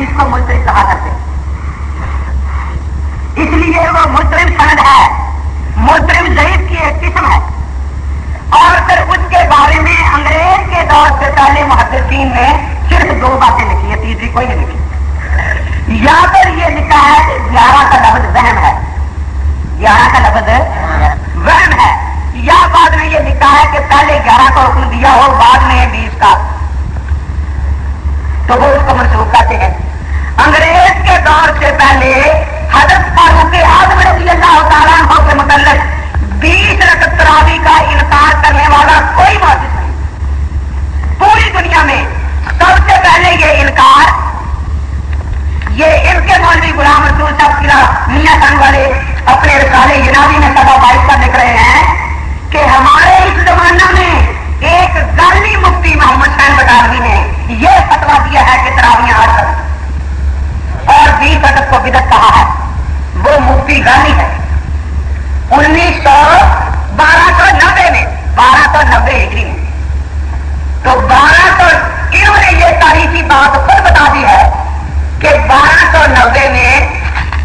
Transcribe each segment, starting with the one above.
چیز کو مجرم کہا کرتے ہیں۔ اس لیے وہ مسلم سند ہے۔ مسلم ضعیف کی ایک قسم ہے۔ اور پھر اس کے بارے میں انگریز کے دور سے پہلے محدثین نے صرف دو باتیں لکھی ہیں، تیسری کوئی نہیں لکھی۔ یا پھر یہ لکھا ہے کہ گیارہ کا لفظ وہم ہے۔ گیارہ کا لفظ وہم ہے۔ یا بعد میں یہ لکھا ہے کہ پہلے گیارہ کا حکم دیا ہو، بعد میں بیس کا۔ تو وہ اس کو منسوخ کرتے ہیں۔ انگریز کے دور سے پہلے حضرت فاروق اعظم رضی اللہ تعالیٰ عنہ کے متعلق بیس رقط تراوی کا انکار کرنے والا کوئی موجود نہیں۔ پوری دنیا میں سب سے پہلے یہ انکار، یہ ان کے مولوی غلام رسول صاحب کی میاں سنگ والے اپنے رسالے جنابی میں سب بائک پر لکھ رہے ہیں کہ ہمارے اس زمانہ میں ایک گالی مفتی محمد خان بٹالوی نے یہ فتوا دیا ہے کہ تراویاں آ سکتی اور بیس اگست کو بدت کہا ہے، وہ مفتی گانی ہے۔ انیس سو بارہ سو نبے میں، بارہ سو نبے ہجری میں۔ تو بارہ سو انہوں نے یہ تاریخی بات خود بتا دی ہے کہ بارہ سو نبے میں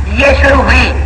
یہ شروع ہوئی۔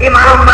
امام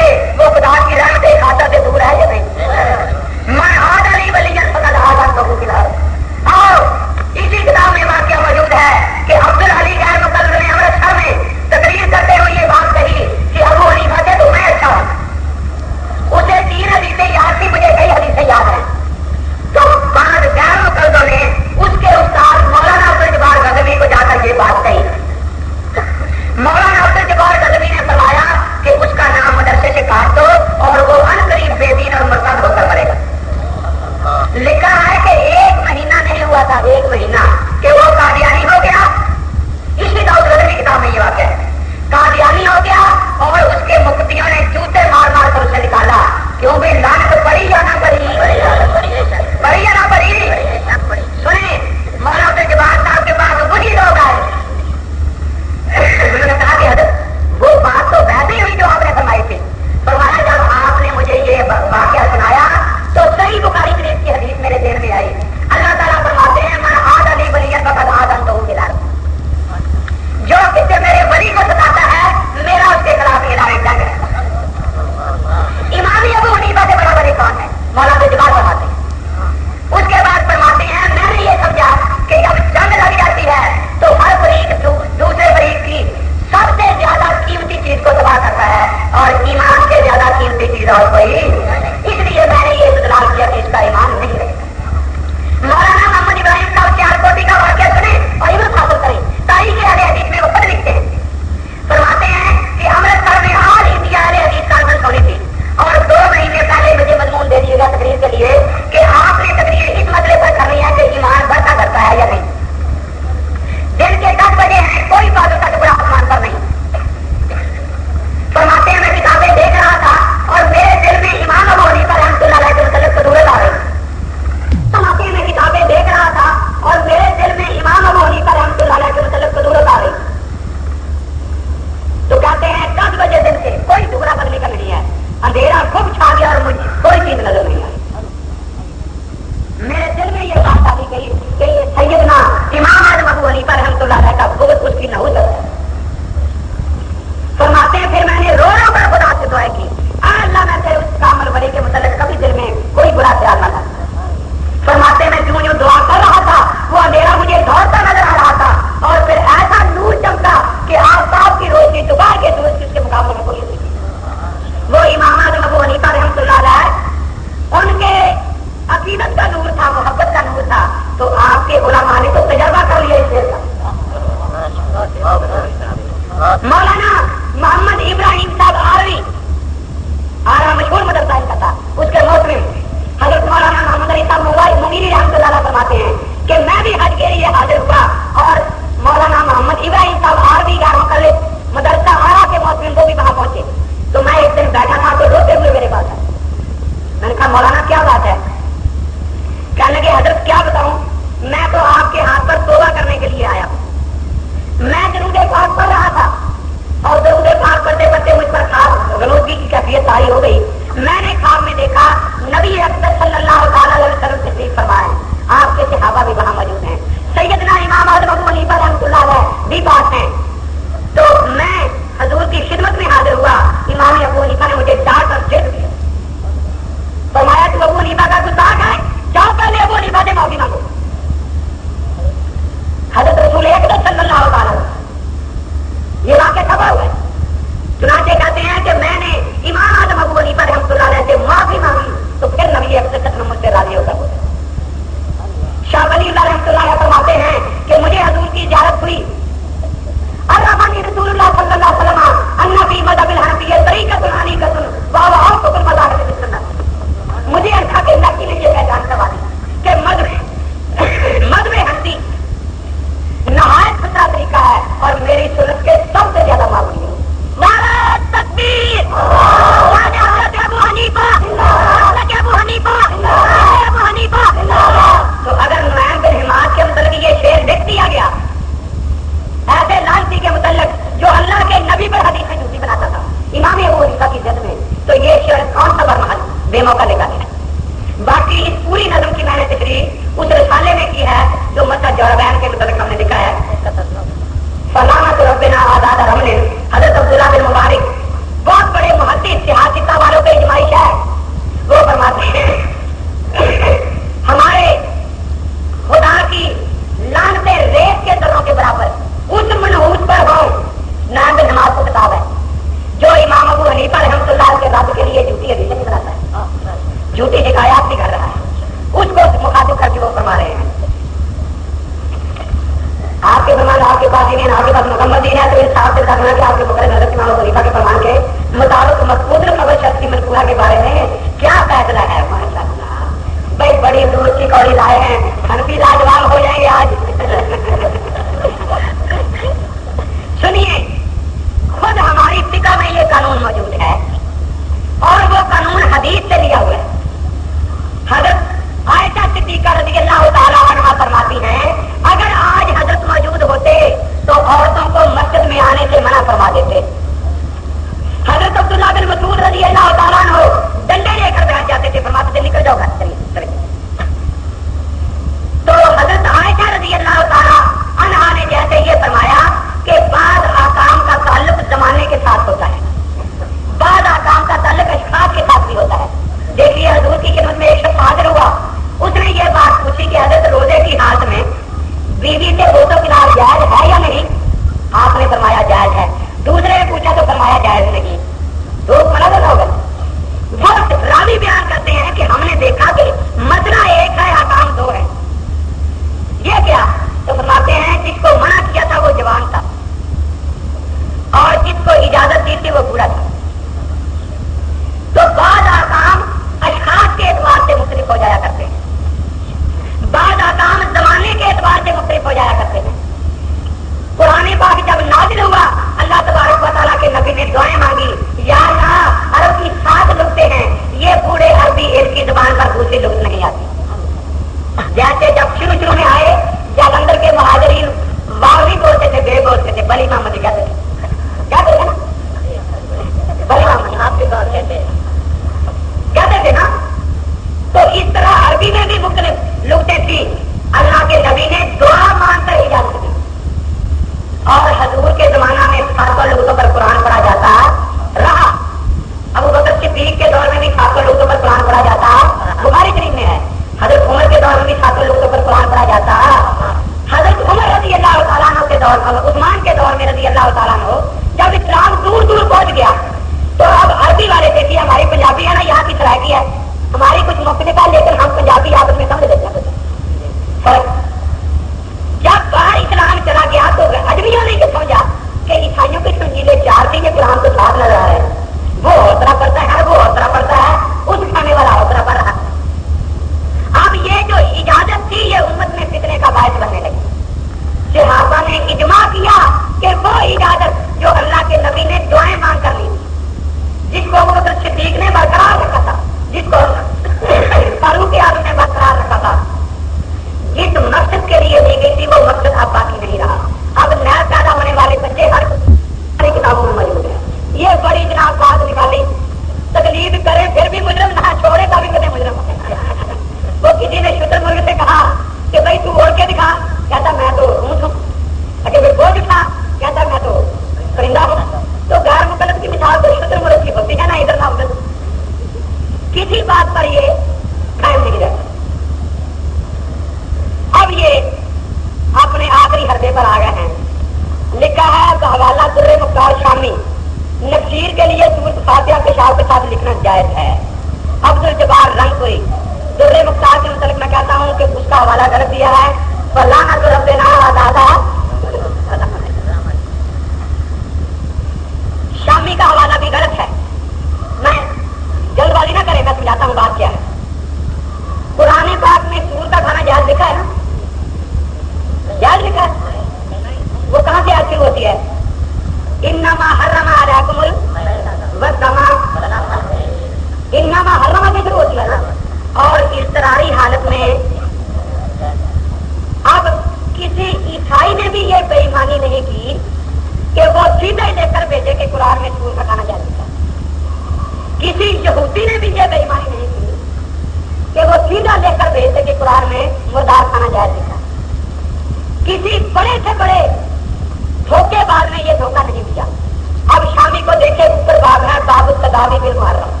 دعوی بل مار رہا ہوں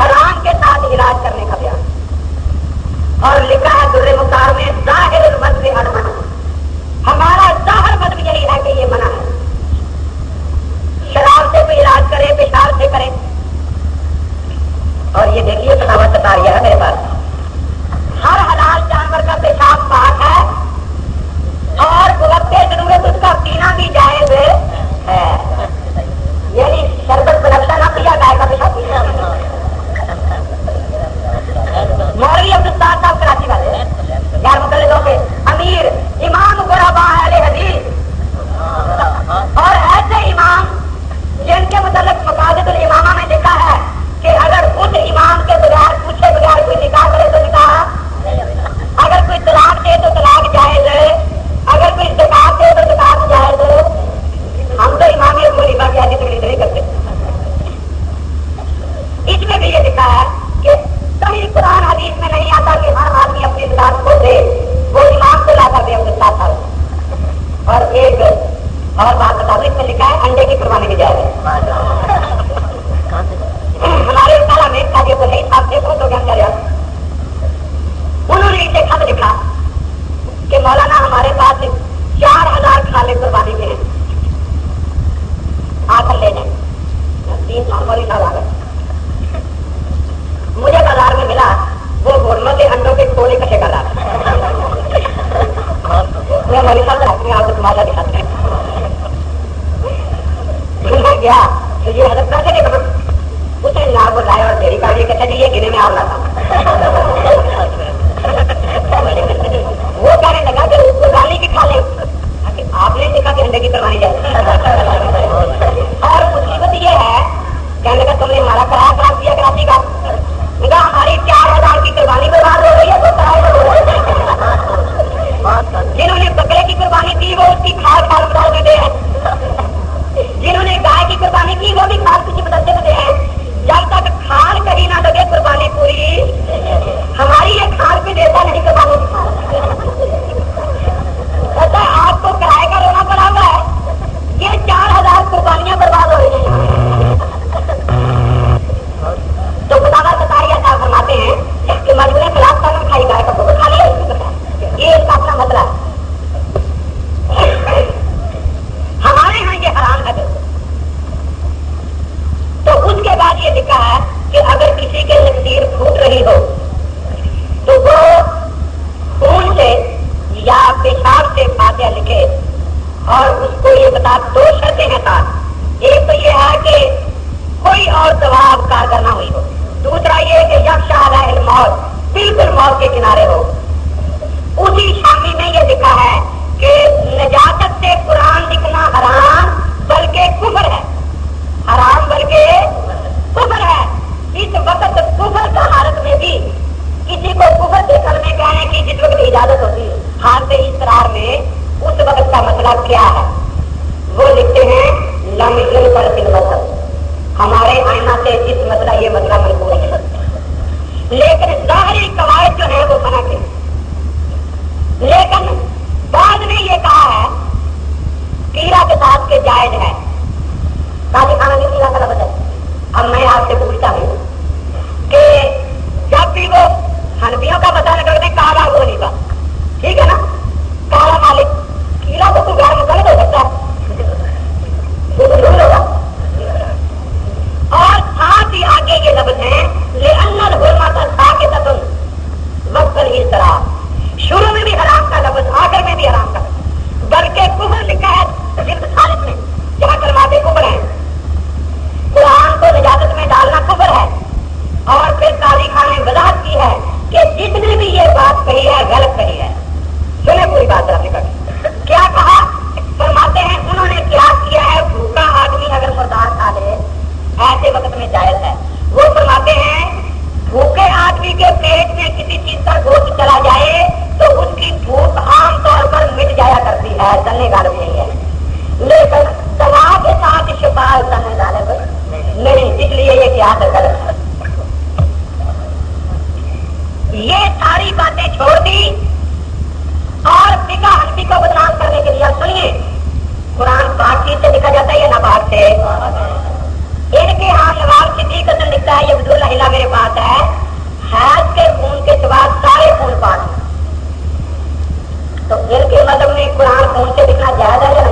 حرام کے ساتھ علاج کرنے کا بیان۔ اور لکھا ہے در مختار میں ظاہر المد المنا ہمارا ظاہر مطلب یہی ہے کہ یہ منع ہے۔ شراب سے بھی علاج کرے، پیشاب سے کرے۔ اور یہ دیکھیے بناوٹ بتا رہی ہے میرے پاس۔ ہر حلال جانور کا پیشاب پاک ہے اور گلب کے اس کا پینا بھی جائز ہے۔ شربت نہ پیا گائے کا پیشہ مولوی صاحب کراچی والے، یار مقلد ہو کے امیر امام غربا حدیث۔ اور ایسے امام جن کے متعلق مقاصد الامامہ میں دیکھا ہے کہ اگر خود امام بھی یہ لکھا ہے کہ نہیں آتا کہ ہر آدمی اپنی کتاب اپنے ساتھ اور ایک اور لکھا ہے انڈے کی قربانی بھی جائے۔ ہمارے تعالیٰ میں کاجے کو نہیں، آپ دیکھو تو کیا کرے میں بھی حرام کا۔ بلکہ کفر لکھا ہے جلد خالد میں۔ جہاں کرواتے کفر ہیں قرآن کو نجازت میں ڈالنا کفر ہے۔ اور پھر قاضی خان نے وضاحت کی ہے کہ جس نے بھی یہ بات کہی ہے، غلط کہی ہے۔ سنے پوری بات رکھنے کا کیا کہا؟ فرماتے ہیں، انہوں نے کیا کیا ہے؟ بھوکا آدمی اگر مردار کھا لے، ایسے وقت میں جائز ہے۔ وہ فرماتے ہیں، بھوکے آدمی کے پیٹ میں کسی چیز کا گوشت چلا جائے تو اس کی بھوک عام طور پر مٹ جایا کرتی ہے چلنے کا نہیں ہے۔ لیکن دوا کے ساتھ شفا چلنے غالب نہیں اس لیے یہ کیا کر یہ ساری باتیں چھوڑ دی اور پکا ہنسی کو بدنام کرنے کے لیے سنیے۔ قرآن پاک چیز سے لکھا جاتا ہے یا نہ سے۔ ان کے ہاں نواب صدیق حسن لکھتا ہے، یہ عبد اللہ میرے پاس ہے۔ حیض کے خون کے سوا سارے خون پاک تو ان کے مذہب میں قرآن خون سے لکھنا جائز ہے یا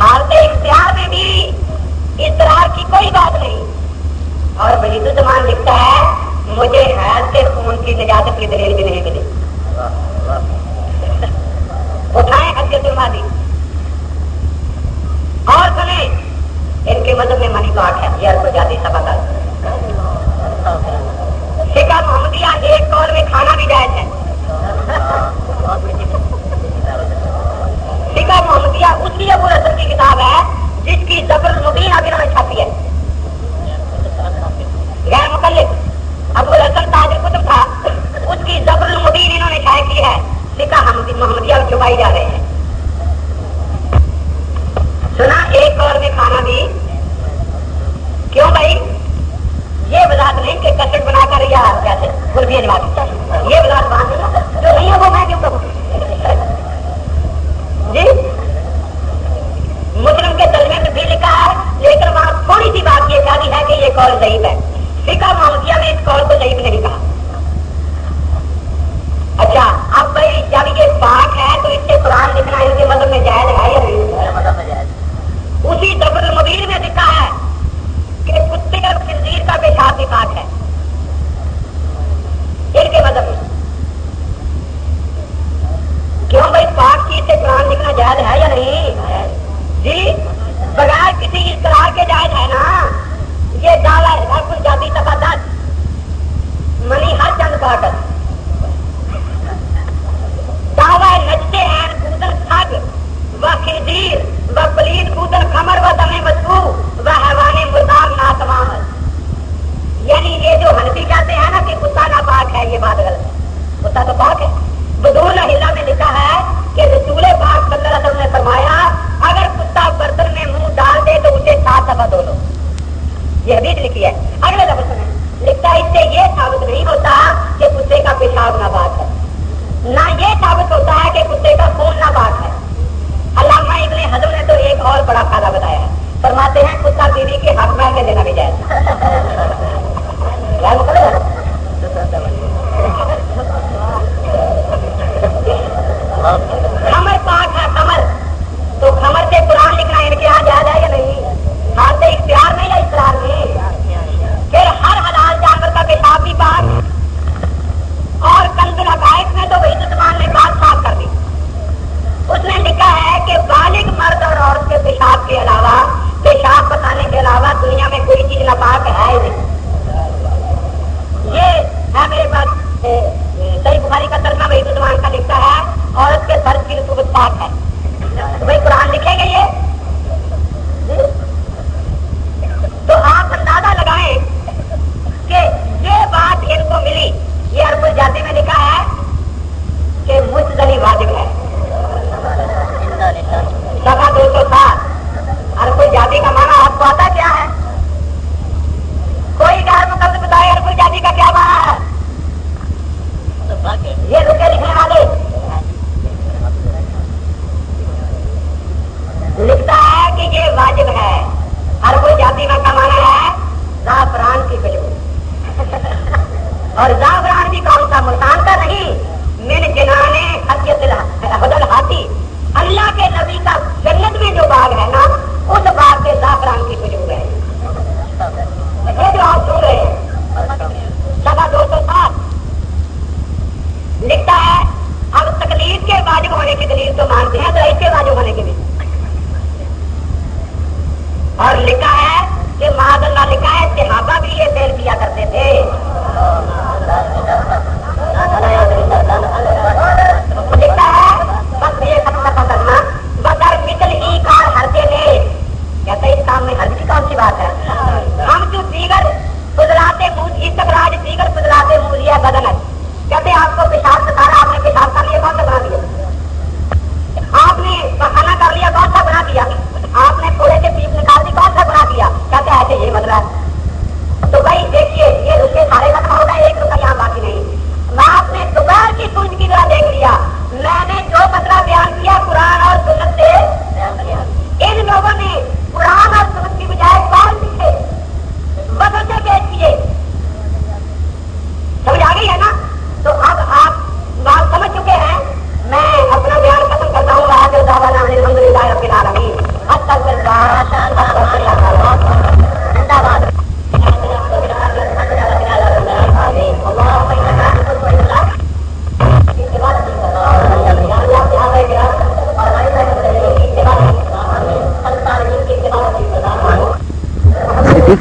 حالت اختیار میں بھی اس طرح کی کوئی بات نہیں۔ اور وحید الزمان لکھتا ہے، مجھے خون کی نجات کی دلیل بھی نہیں ملی۔ اٹھائیں حد اور سنیں، ان کے میں منی پاک ہے۔ یہ کو جاتی سب کا محمدیہ ایک کال میں کھانا بھی جائز ہے۔ سکا محمدیہ اس کی ابو رسم کی کتاب ہے جس کی زبر المبین ابھی انہوں نے چھاپی ہے۔ غیر مقلد ابو رسم تاج کتب تھا۔ اس کی زبر المبین انہوں نے شائع کی ہے محمدیہ چھپائی جا رہے ہیں۔ سنا، ایک اور میں کھانا بھی، کیوں بھائی؟ یہ وضاحت نہیں کہ کسٹ بنا کر یا کیسے جما یہ وضاحت باندھ جو نہیں ہے وہ جی مسلم کے میں بھی لکھا ہے لیکن وہاں تھوڑی سی بات یہ شادی ہے کہ یہ کال ضعیف ہے فکا محمدیہ نے اس کال کو ضعیف نہیں کہا اچھا اب بھائی جب یہ پاک ہے تو اس سے قرآن لکھنا ان کے میں جائز ہے یا نہیں اسی دبر المبین میں لکھا ہے کہ کتے اور خنزیر کا پیشاب بھی پاک ہے ان کے مذہب میں کیوں بھائی پاک چیز سے قرآن لکھنا جائز ہے یا نہیں؟ جی بغیر کسی اس طرح کے جائز ہے نا۔ یہ دعوی ہے کچھ جاتی سفا دس منی ہر چند پاٹت دعوی نچتے ہیں۔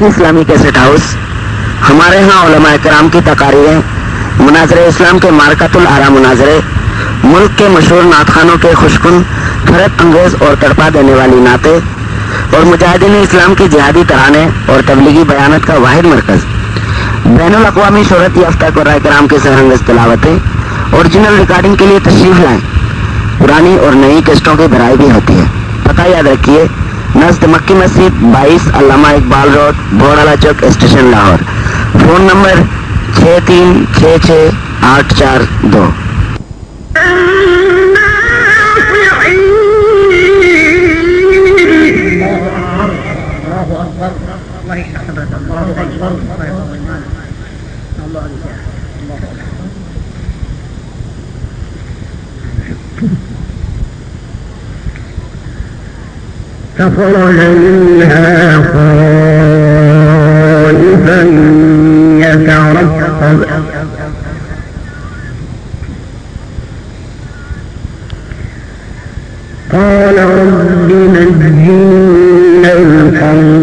کی اسلامی کیسٹ ہاؤس ہمارے ہاں علماء کرام کی تقاریریں مناظر اسلام کے مارکت العرا مناظرے، ملک کے مشہور نعت خانوں کے خوشکن فرت انگیز اور تڑپا دینے والی نعتیں اور مجاہدین اسلام کی جہادی ترانے اور تبلیغی بیانت کا واحد مرکز۔ بین الاقوامی شہرت یافتہ قرائے کرام کے سرہنگز تلاوتیں اوریجنل ریکارڈنگ کے لیے تشریف لائیں۔ پرانی اور نئی قسطوں کی بھرائی بھی ہوتی ہے۔ پتہ یاد رکھیے نزد مکی مسجد، بائیس علامہ اقبال روڈ بھوڑالا چوک اسٹیشن لاہور فون نمبر چھ تین چھ چھ آٹھ چار دو Thank you. فخرج منها خائفا يترقب قال رب نجني القوم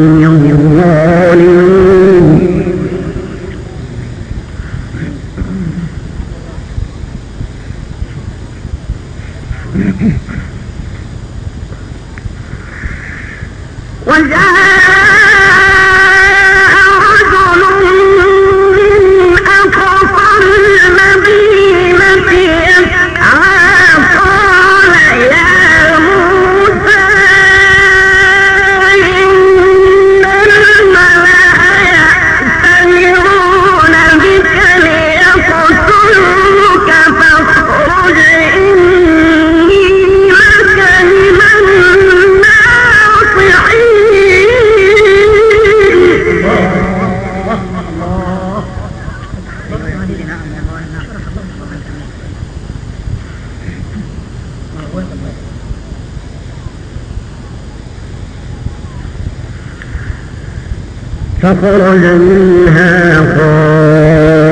فخرج منها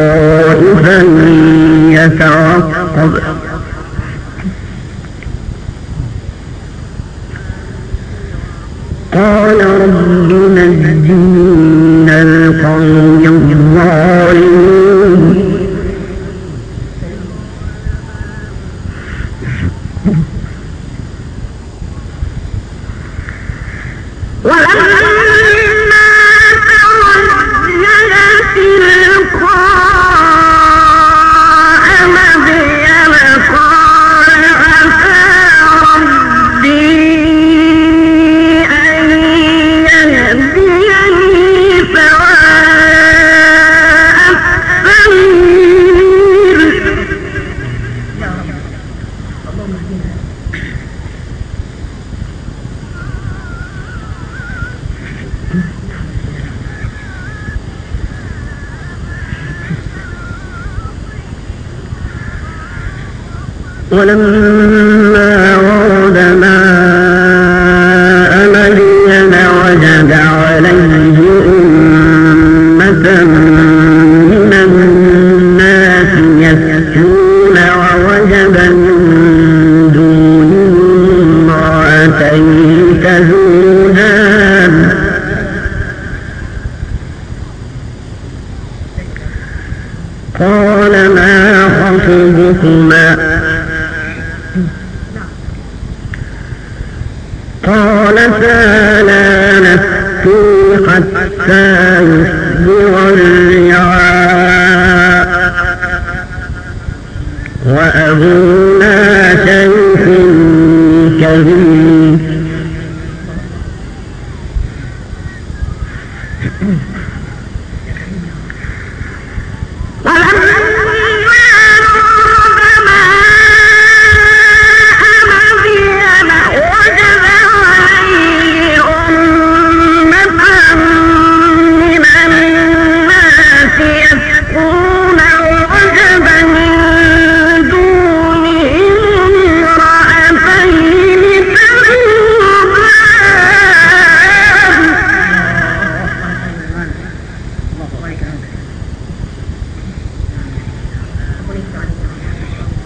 خائفا يترقب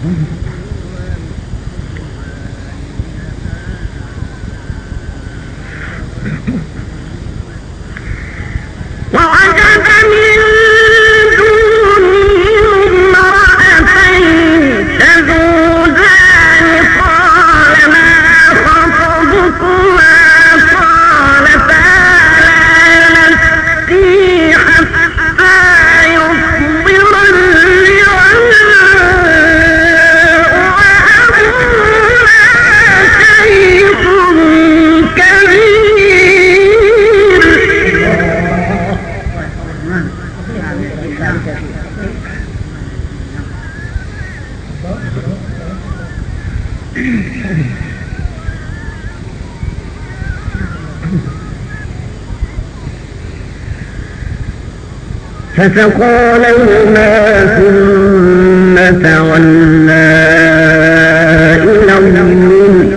Mm-hmm. فسقى لهما ثم تولى إلى الظل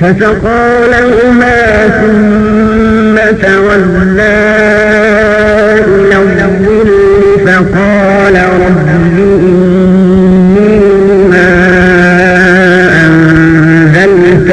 فسقى لهما ثم تولى إلى الظل فقال إني أنزلت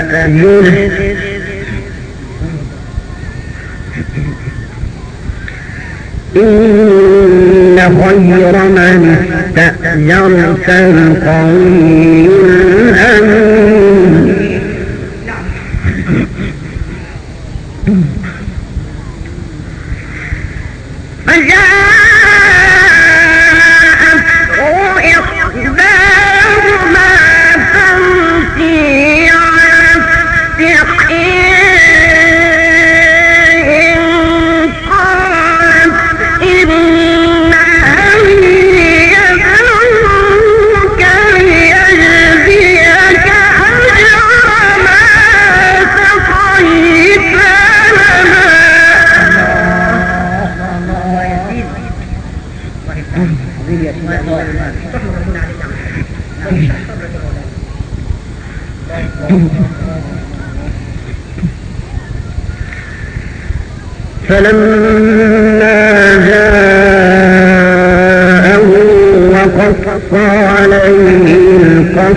تعجل إن خير من تأجرت القوي الأمين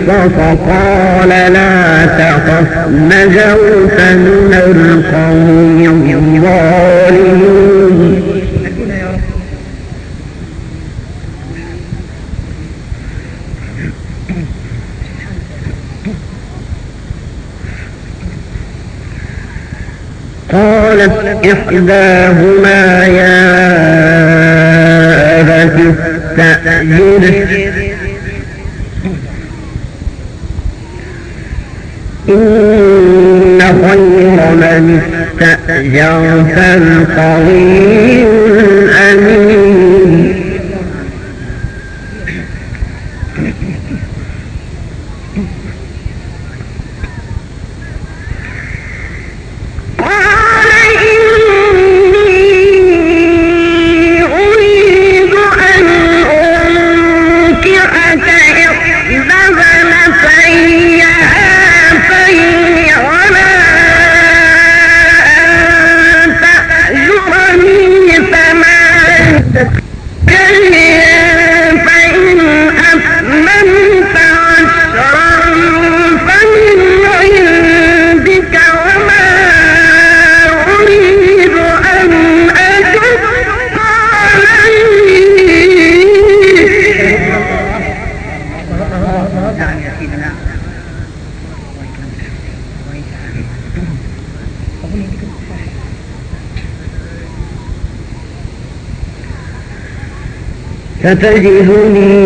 يوسف قال لا تخف نجوت من القوم الظالمين قالت إحداهما يا أبت استأجره تأجر فالقوي ستجدني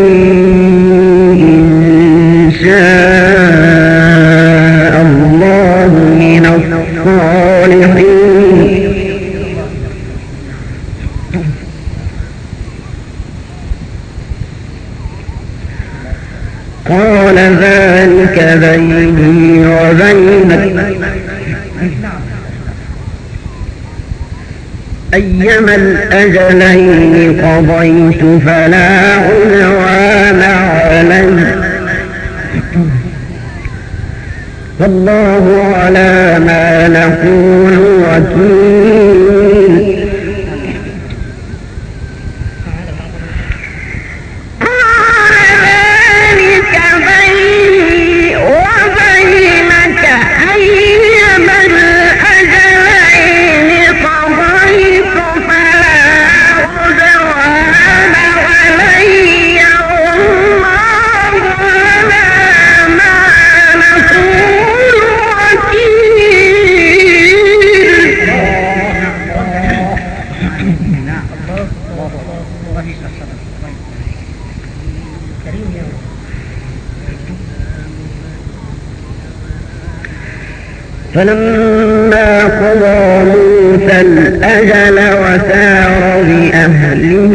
إن شاء أيما الأجلين قضيت فلا عدوان علي. فالله على ما نقول وكيل. فلما قضى موسى الأجل وسار بأهله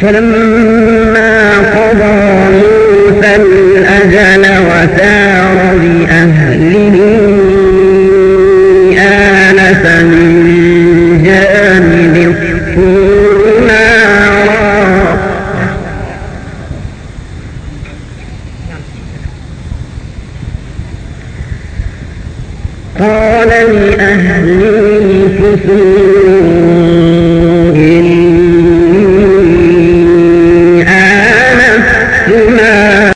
فلما